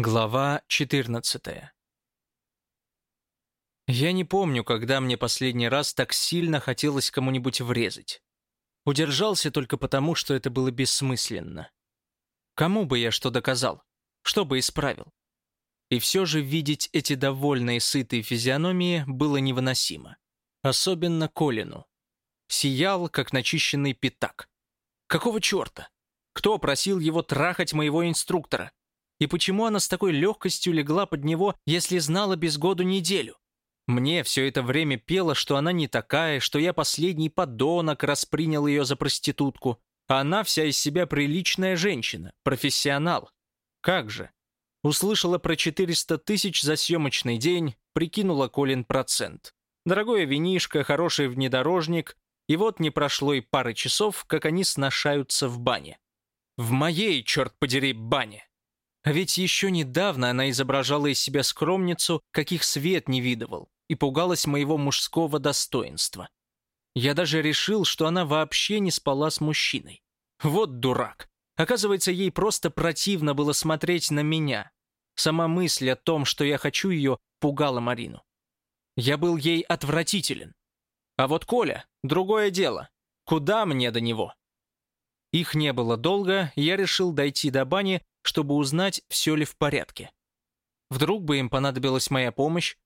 Глава 14 Я не помню, когда мне последний раз так сильно хотелось кому-нибудь врезать. Удержался только потому, что это было бессмысленно. Кому бы я что доказал? Что бы исправил? И все же видеть эти довольные, сытые физиономии было невыносимо. Особенно Колину. Сиял, как начищенный пятак. Какого черта? Кто просил его трахать моего инструктора? И почему она с такой легкостью легла под него, если знала без году неделю? Мне все это время пела, что она не такая, что я последний подонок, распринял ее за проститутку. А она вся из себя приличная женщина, профессионал. Как же? Услышала про 400 тысяч за съемочный день, прикинула Колин процент. Дорогое винишко, хороший внедорожник, и вот не прошло и пары часов, как они сношаются в бане. В моей, черт подери, бане. А ведь еще недавно она изображала из себя скромницу, каких свет не видывал, и пугалась моего мужского достоинства. Я даже решил, что она вообще не спала с мужчиной. Вот дурак. Оказывается, ей просто противно было смотреть на меня. Сама мысль о том, что я хочу ее, пугала Марину. Я был ей отвратителен. А вот Коля — другое дело. Куда мне до него? Их не было долго, я решил дойти до бани чтобы узнать, все ли в порядке. Вдруг бы им понадобилась моя помощь?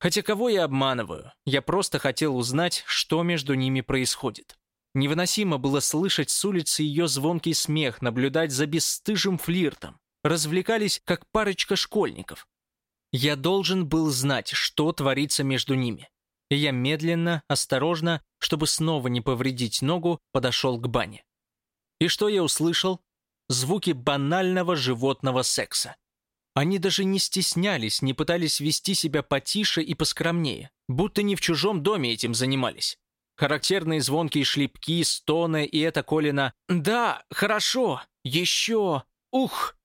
Хотя кого я обманываю? Я просто хотел узнать, что между ними происходит. Невыносимо было слышать с улицы ее звонкий смех, наблюдать за бесстыжим флиртом. Развлекались, как парочка школьников. Я должен был знать, что творится между ними. И я медленно, осторожно, чтобы снова не повредить ногу, подошел к бане. И что я услышал? Звуки банального животного секса. Они даже не стеснялись, не пытались вести себя потише и поскромнее, будто не в чужом доме этим занимались. Характерные звонкие шлепки, стоны и это Колина «Да, хорошо, еще, ух!»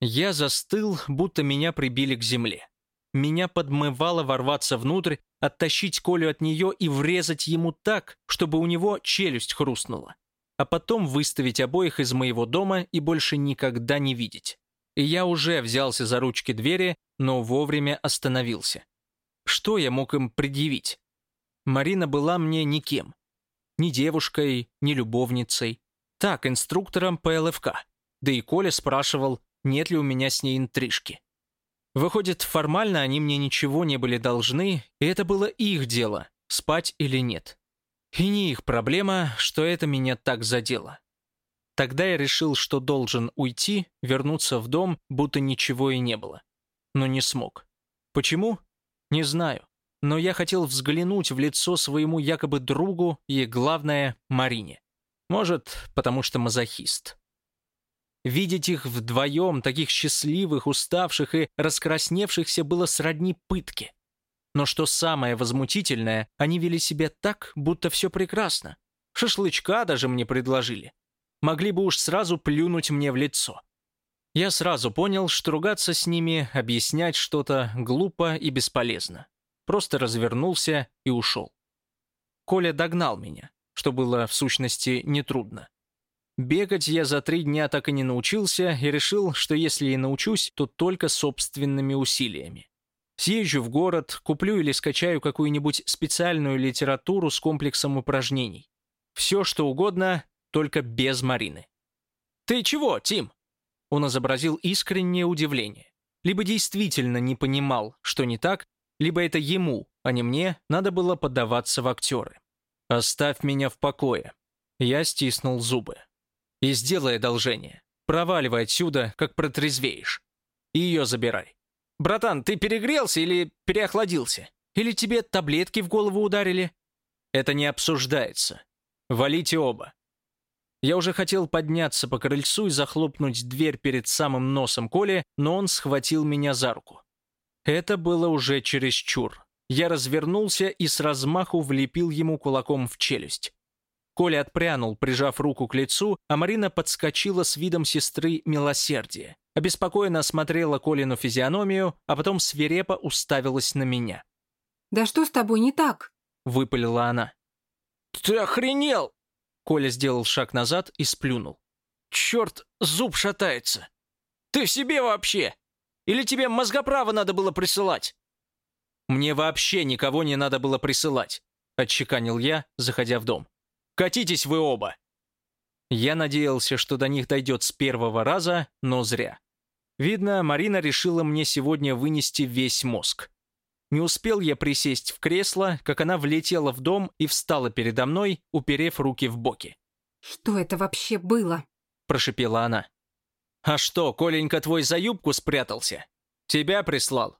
Я застыл, будто меня прибили к земле. Меня подмывало ворваться внутрь, оттащить Колю от нее и врезать ему так, чтобы у него челюсть хрустнула а потом выставить обоих из моего дома и больше никогда не видеть. И я уже взялся за ручки двери, но вовремя остановился. Что я мог им предъявить? Марина была мне никем. Ни девушкой, ни любовницей. Так, инструктором по ЛФК. Да и Коля спрашивал, нет ли у меня с ней интрижки. Выходит, формально они мне ничего не были должны, и это было их дело, спать или нет. И не их проблема, что это меня так задело. Тогда я решил, что должен уйти, вернуться в дом, будто ничего и не было. Но не смог. Почему? Не знаю. Но я хотел взглянуть в лицо своему якобы другу и, главное, Марине. Может, потому что мазохист. Видеть их вдвоем, таких счастливых, уставших и раскрасневшихся, было сродни пытке. Но что самое возмутительное, они вели себя так, будто все прекрасно. Шашлычка даже мне предложили. Могли бы уж сразу плюнуть мне в лицо. Я сразу понял, что ругаться с ними, объяснять что-то глупо и бесполезно. Просто развернулся и ушел. Коля догнал меня, что было в сущности нетрудно. Бегать я за три дня так и не научился и решил, что если и научусь, то только собственными усилиями. Съезжу в город, куплю или скачаю какую-нибудь специальную литературу с комплексом упражнений. Все, что угодно, только без Марины. «Ты чего, Тим?» Он изобразил искреннее удивление. Либо действительно не понимал, что не так, либо это ему, а не мне, надо было поддаваться в актеры. «Оставь меня в покое». Я стиснул зубы. «И сделай одолжение. Проваливай отсюда, как протрезвеешь. И ее забирай. «Братан, ты перегрелся или переохладился? Или тебе таблетки в голову ударили?» «Это не обсуждается. Валите оба». Я уже хотел подняться по крыльцу и захлопнуть дверь перед самым носом Коли, но он схватил меня за руку. Это было уже чересчур. Я развернулся и с размаху влепил ему кулаком в челюсть. Коля отпрянул, прижав руку к лицу, а Марина подскочила с видом сестры милосердия. Обеспокоенно осмотрела Колину физиономию, а потом свирепо уставилась на меня. «Да что с тобой не так?» — выпалила она. «Ты охренел!» Коля сделал шаг назад и сплюнул. «Черт, зуб шатается! Ты в себе вообще? Или тебе мозгоправа надо было присылать?» «Мне вообще никого не надо было присылать», — отчеканил я, заходя в дом. «Катитесь вы оба!» Я надеялся, что до них дойдет с первого раза, но зря. Видно, Марина решила мне сегодня вынести весь мозг. Не успел я присесть в кресло, как она влетела в дом и встала передо мной, уперев руки в боки. Что это вообще было? Прошипела она. А что, Коленька твой за юбку спрятался? Тебя прислал?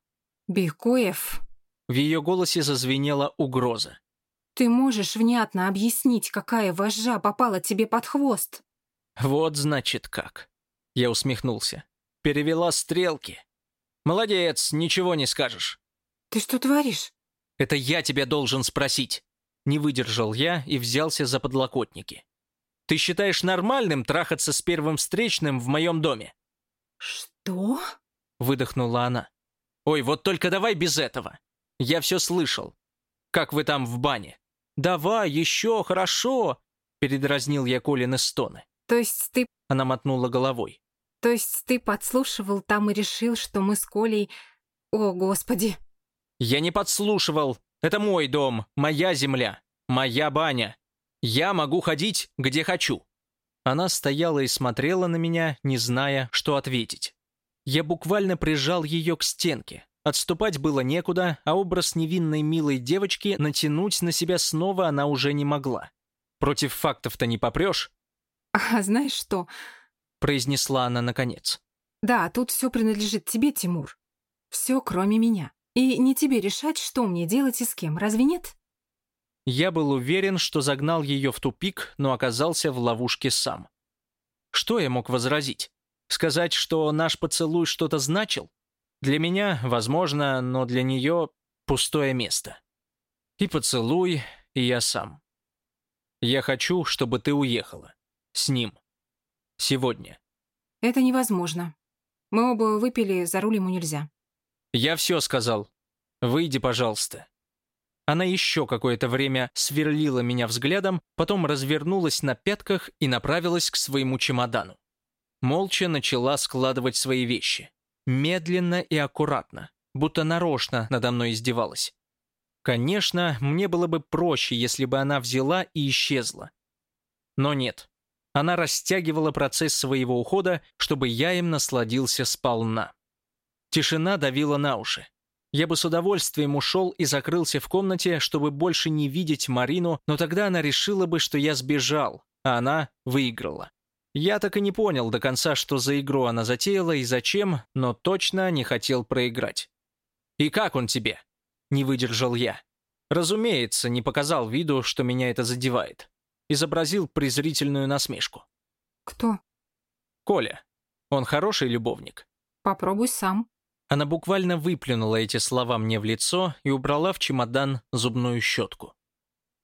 Бекоев. В ее голосе зазвенела угроза. Ты можешь внятно объяснить, какая вожжа попала тебе под хвост? Вот значит как. Я усмехнулся. Перевела стрелки. Молодец, ничего не скажешь. Ты что творишь? Это я тебя должен спросить. Не выдержал я и взялся за подлокотники. Ты считаешь нормальным трахаться с первым встречным в моем доме? Что? Выдохнула она. Ой, вот только давай без этого. Я все слышал. Как вы там в бане? Давай, еще, хорошо. Передразнил я Колины стоны. То есть ты... Она мотнула головой. То есть ты подслушивал там и решил, что мы с Колей... О, Господи. Я не подслушивал. Это мой дом, моя земля, моя баня. Я могу ходить, где хочу. Она стояла и смотрела на меня, не зная, что ответить. Я буквально прижал ее к стенке. Отступать было некуда, а образ невинной милой девочки натянуть на себя снова она уже не могла. Против фактов-то не попрешь. А знаешь что? Произнесла она наконец. «Да, тут все принадлежит тебе, Тимур. Все, кроме меня. И не тебе решать, что мне делать и с кем, разве нет?» Я был уверен, что загнал ее в тупик, но оказался в ловушке сам. Что я мог возразить? Сказать, что наш поцелуй что-то значил? Для меня, возможно, но для нее пустое место. И поцелуй, и я сам. Я хочу, чтобы ты уехала. С ним. Сегодня. Это невозможно. Мы оба выпили, за руль ему нельзя. Я все сказал. Выйди, пожалуйста. Она еще какое-то время сверлила меня взглядом, потом развернулась на пятках и направилась к своему чемодану. Молча начала складывать свои вещи. Медленно и аккуратно, будто нарочно надо мной издевалась. Конечно, мне было бы проще, если бы она взяла и исчезла. Но нет. Она растягивала процесс своего ухода, чтобы я им насладился сполна. Тишина давила на уши. Я бы с удовольствием ушел и закрылся в комнате, чтобы больше не видеть Марину, но тогда она решила бы, что я сбежал, а она выиграла. Я так и не понял до конца, что за игру она затеяла и зачем, но точно не хотел проиграть. «И как он тебе?» — не выдержал я. Разумеется, не показал виду, что меня это задевает изобразил презрительную насмешку. «Кто?» «Коля. Он хороший любовник». «Попробуй сам». Она буквально выплюнула эти слова мне в лицо и убрала в чемодан зубную щетку.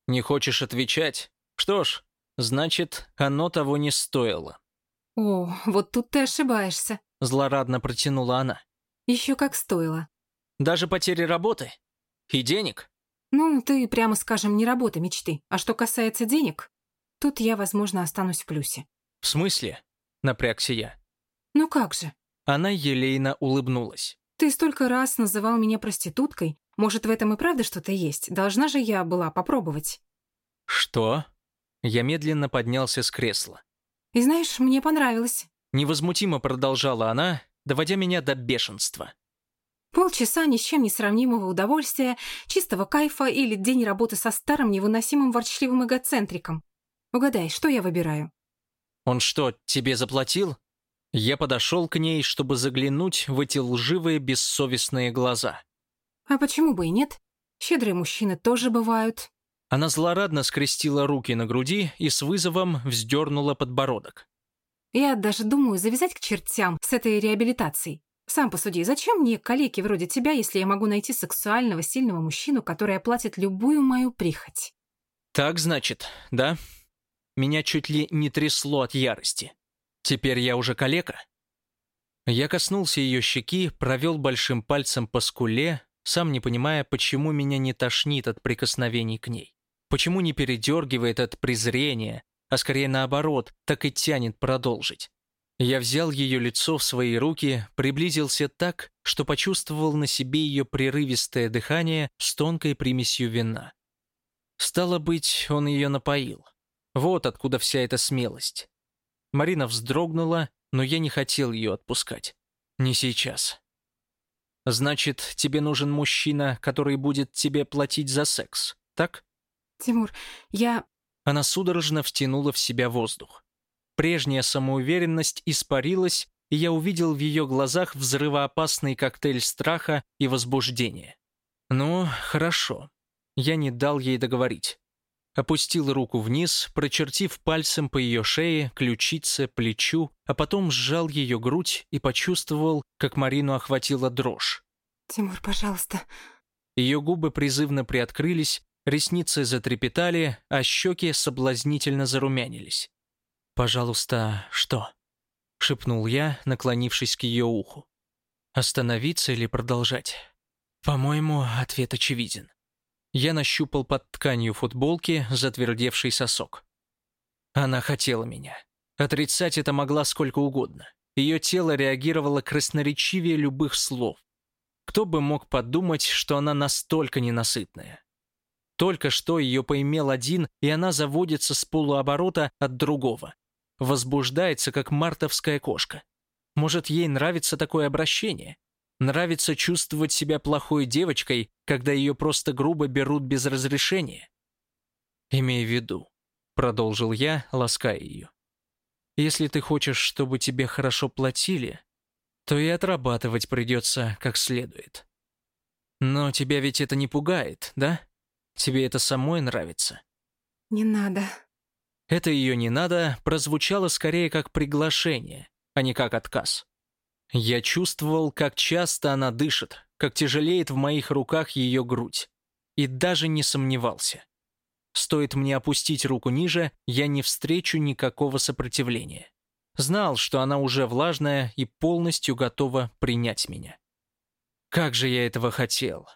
«Не хочешь отвечать? Что ж, значит, оно того не стоило». «О, вот тут ты ошибаешься», — злорадно протянула она. «Еще как стоило». «Даже потери работы? И денег?» «Ну, ты, прямо скажем, не работа мечты. А что касается денег, Тут я, возможно, останусь в плюсе. «В смысле?» — напрягся я. «Ну как же?» Она елейно улыбнулась. «Ты столько раз называл меня проституткой. Может, в этом и правда что-то есть? Должна же я была попробовать». «Что?» Я медленно поднялся с кресла. «И знаешь, мне понравилось». Невозмутимо продолжала она, доводя меня до бешенства. Полчаса ни с чем не сравнимого удовольствия, чистого кайфа или день работы со старым невыносимым ворчливым эгоцентриком. Угадай, что я выбираю?» «Он что, тебе заплатил?» Я подошел к ней, чтобы заглянуть в эти лживые, бессовестные глаза. «А почему бы и нет? Щедрые мужчины тоже бывают». Она злорадно скрестила руки на груди и с вызовом вздернула подбородок. «Я даже думаю завязать к чертям с этой реабилитацией. Сам посуди, зачем мне калеки вроде тебя, если я могу найти сексуального, сильного мужчину, который оплатит любую мою прихоть?» «Так, значит, да?» Меня чуть ли не трясло от ярости. Теперь я уже калека? Я коснулся ее щеки, провел большим пальцем по скуле, сам не понимая, почему меня не тошнит от прикосновений к ней. Почему не передергивает от презрения, а скорее наоборот, так и тянет продолжить. Я взял ее лицо в свои руки, приблизился так, что почувствовал на себе ее прерывистое дыхание с тонкой примесью вина. Стало быть, он ее напоил. Вот откуда вся эта смелость. Марина вздрогнула, но я не хотел ее отпускать. Не сейчас. Значит, тебе нужен мужчина, который будет тебе платить за секс, так? Тимур, я... Она судорожно втянула в себя воздух. Прежняя самоуверенность испарилась, и я увидел в ее глазах взрывоопасный коктейль страха и возбуждения. Ну, хорошо. Я не дал ей договорить. Опустил руку вниз, прочертив пальцем по ее шее, ключице, плечу, а потом сжал ее грудь и почувствовал, как Марину охватила дрожь. «Тимур, пожалуйста». Ее губы призывно приоткрылись, ресницы затрепетали, а щеки соблазнительно зарумянились. «Пожалуйста, что?» — шепнул я, наклонившись к ее уху. «Остановиться или продолжать?» «По-моему, ответ очевиден». Я нащупал под тканью футболки затвердевший сосок. Она хотела меня. Отрицать это могла сколько угодно. Ее тело реагировало красноречивее любых слов. Кто бы мог подумать, что она настолько ненасытная? Только что ее поимел один, и она заводится с полуоборота от другого. Возбуждается, как мартовская кошка. Может, ей нравится такое обращение? Нравится чувствовать себя плохой девочкой, когда ее просто грубо берут без разрешения. «Имей в виду», — продолжил я, лаская ее. «Если ты хочешь, чтобы тебе хорошо платили, то и отрабатывать придется как следует. Но тебя ведь это не пугает, да? Тебе это самой нравится?» «Не надо». Это ее «не надо» прозвучало скорее как приглашение, а не как отказ. Я чувствовал, как часто она дышит, как тяжелеет в моих руках ее грудь. И даже не сомневался. Стоит мне опустить руку ниже, я не встречу никакого сопротивления. Знал, что она уже влажная и полностью готова принять меня. Как же я этого хотел.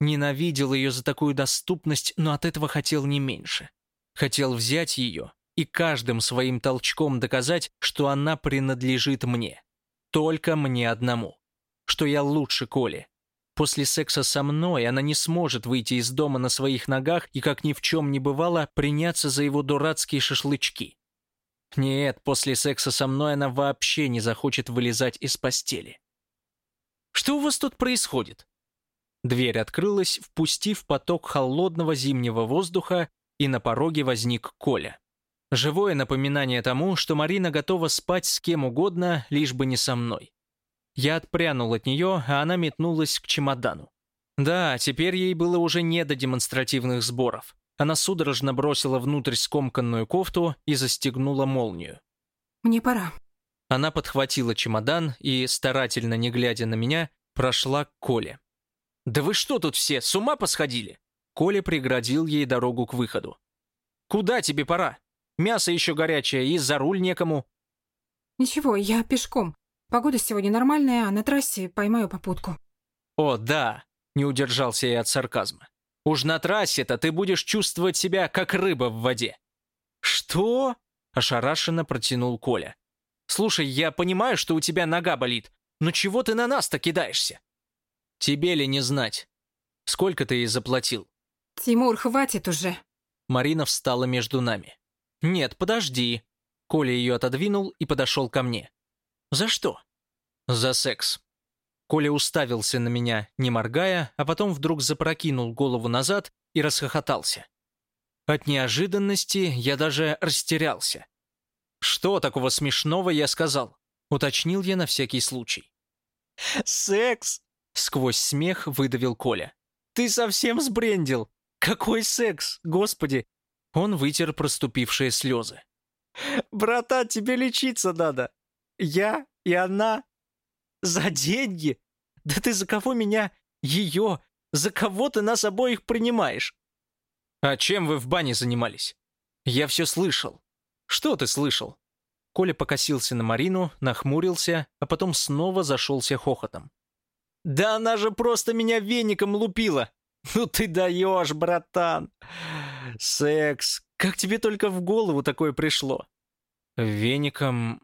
Ненавидел ее за такую доступность, но от этого хотел не меньше. Хотел взять ее и каждым своим толчком доказать, что она принадлежит мне. Только мне одному. Что я лучше Коли. После секса со мной она не сможет выйти из дома на своих ногах и, как ни в чем не бывало, приняться за его дурацкие шашлычки. Нет, после секса со мной она вообще не захочет вылезать из постели. Что у вас тут происходит? Дверь открылась, впустив поток холодного зимнего воздуха, и на пороге возник Коля. Живое напоминание тому, что Марина готова спать с кем угодно, лишь бы не со мной. Я отпрянул от нее, а она метнулась к чемодану. Да, теперь ей было уже не до демонстративных сборов. Она судорожно бросила внутрь скомканную кофту и застегнула молнию. «Мне пора». Она подхватила чемодан и, старательно не глядя на меня, прошла к Коле. «Да вы что тут все, с ума посходили?» Коля преградил ей дорогу к выходу. «Куда тебе пора? Мясо еще горячее, и за руль некому». «Ничего, я пешком. Погода сегодня нормальная, а на трассе поймаю попутку». «О, да!» — не удержался я от сарказма. «Уж на трассе-то ты будешь чувствовать себя, как рыба в воде». «Что?» — ошарашенно протянул Коля. «Слушай, я понимаю, что у тебя нога болит, но чего ты на нас-то кидаешься?» «Тебе ли не знать? Сколько ты ей заплатил?» «Тимур, хватит уже!» Марина встала между нами. «Нет, подожди». Коля ее отодвинул и подошел ко мне. «За что?» «За секс». Коля уставился на меня, не моргая, а потом вдруг запрокинул голову назад и расхохотался. От неожиданности я даже растерялся. «Что такого смешного я сказал?» — уточнил я на всякий случай. «Секс!» — сквозь смех выдавил Коля. «Ты совсем сбрендил! Какой секс, господи! Он вытер проступившие слезы. «Брата, тебе лечиться надо. Я и она. За деньги? Да ты за кого меня, ее, за кого ты нас обоих принимаешь?» «А чем вы в бане занимались?» «Я все слышал». «Что ты слышал?» Коля покосился на Марину, нахмурился, а потом снова зашелся хохотом. «Да она же просто меня веником лупила! Ну ты даешь, братан! Секс. Как тебе только в голову такое пришло? Веником...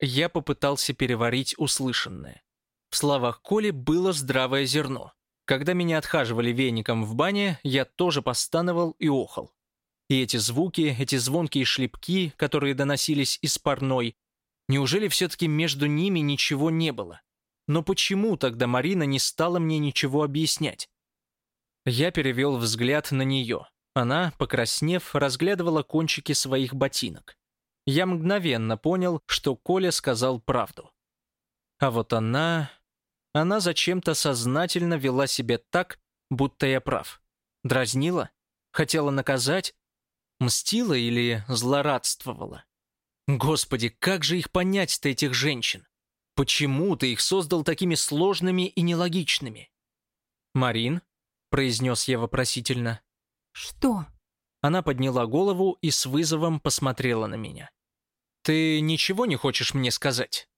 я попытался переварить услышанное. В словах Коли было здравое зерно. Когда меня отхаживали веником в бане, я тоже постановал и охал. И эти звуки, эти звонкие шлепки, которые доносились из парной, неужели все-таки между ними ничего не было? Но почему тогда Марина не стала мне ничего объяснять? Я перевел взгляд на нее. Она, покраснев, разглядывала кончики своих ботинок. Я мгновенно понял, что Коля сказал правду. А вот она... Она зачем-то сознательно вела себя так, будто я прав. Дразнила? Хотела наказать? Мстила или злорадствовала? Господи, как же их понять-то, этих женщин? Почему ты их создал такими сложными и нелогичными? «Марин?» — произнес я вопросительно. «Что?» Она подняла голову и с вызовом посмотрела на меня. «Ты ничего не хочешь мне сказать?»